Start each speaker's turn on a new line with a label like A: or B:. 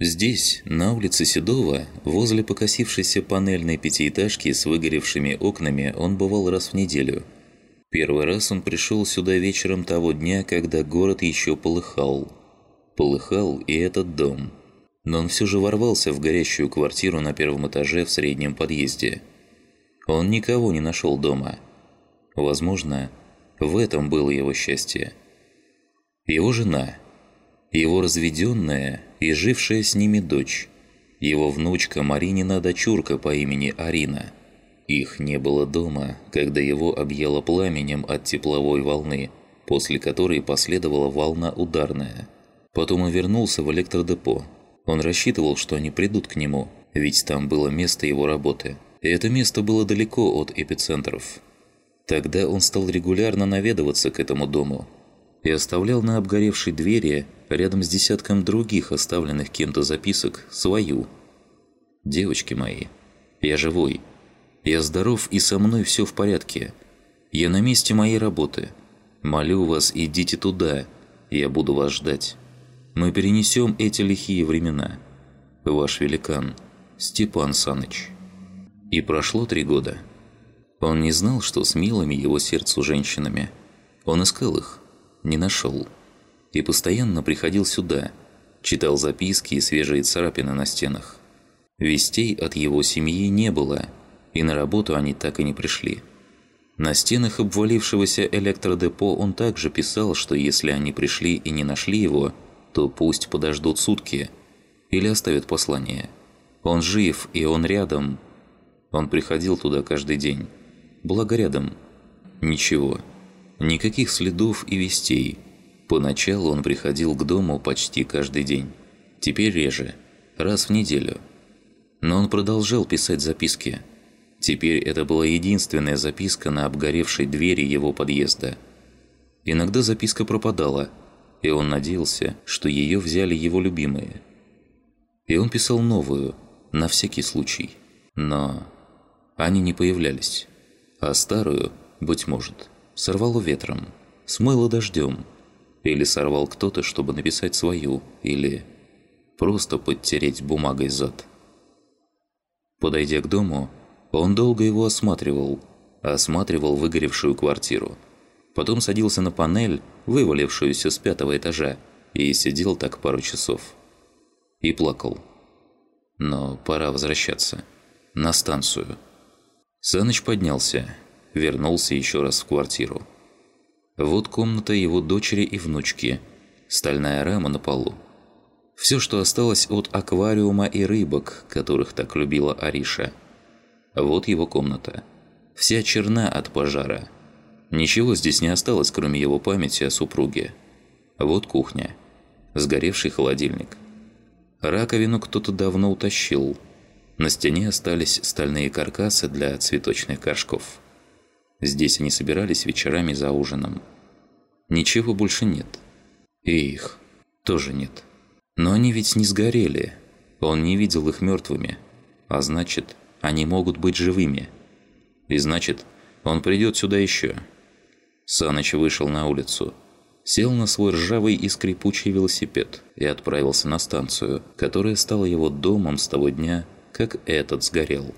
A: Здесь, на улице Седова, возле покосившейся панельной пятиэтажки с выгоревшими окнами, он бывал раз в неделю. Первый раз он пришел сюда вечером того дня, когда город еще полыхал. Полыхал и этот дом. Но он все же ворвался в горящую квартиру на первом этаже в среднем подъезде. Он никого не нашел дома. Возможно, в этом было его счастье. Его жена – его разведенная и жившая с ними дочь, его внучка Маринина дочурка по имени Арина. Их не было дома, когда его объяло пламенем от тепловой волны, после которой последовала волна ударная. Потом он вернулся в электродепо. Он рассчитывал, что они придут к нему, ведь там было место его работы. И это место было далеко от эпицентров. Тогда он стал регулярно наведываться к этому дому и оставлял на обгоревшей двери рядом с десятком других оставленных кем-то записок, свою. «Девочки мои, я живой. Я здоров и со мной все в порядке. Я на месте моей работы. Молю вас, идите туда, я буду вас ждать. Мы перенесем эти лихие времена. Ваш великан, Степан Саныч». И прошло три года. Он не знал, что с милыми его сердцу женщинами. Он искал их, не нашел и постоянно приходил сюда, читал записки и свежие царапины на стенах. Вестей от его семьи не было, и на работу они так и не пришли. На стенах обвалившегося электродепо он также писал, что если они пришли и не нашли его, то пусть подождут сутки или оставят послание. Он жив, и он рядом. Он приходил туда каждый день. Благо рядом. Ничего. Никаких следов и вестей. Поначалу он приходил к дому почти каждый день. Теперь реже, раз в неделю. Но он продолжал писать записки. Теперь это была единственная записка на обгоревшей двери его подъезда. Иногда записка пропадала, и он надеялся, что ее взяли его любимые. И он писал новую, на всякий случай. Но они не появлялись. А старую, быть может, сорвало ветром, смыло дождем – или сорвал кто-то, чтобы написать свою, или просто подтереть бумагой зад. Подойдя к дому, он долго его осматривал, осматривал выгоревшую квартиру. Потом садился на панель, вывалившуюся с пятого этажа, и сидел так пару часов. И плакал. Но пора возвращаться. На станцию. Саныч поднялся, вернулся еще раз в квартиру. Вот комната его дочери и внучки. Стальная рама на полу. Все, что осталось от аквариума и рыбок, которых так любила Ариша. Вот его комната. Вся черна от пожара. Ничего здесь не осталось, кроме его памяти о супруге. Вот кухня. Сгоревший холодильник. Раковину кто-то давно утащил. На стене остались стальные каркасы для цветочных горшков. Здесь они собирались вечерами за ужином. Ничего больше нет. И их тоже нет. Но они ведь не сгорели. Он не видел их мертвыми. А значит, они могут быть живыми. И значит, он придет сюда еще. Саныч вышел на улицу. Сел на свой ржавый и скрипучий велосипед и отправился на станцию, которая стала его домом с того дня, как этот сгорел.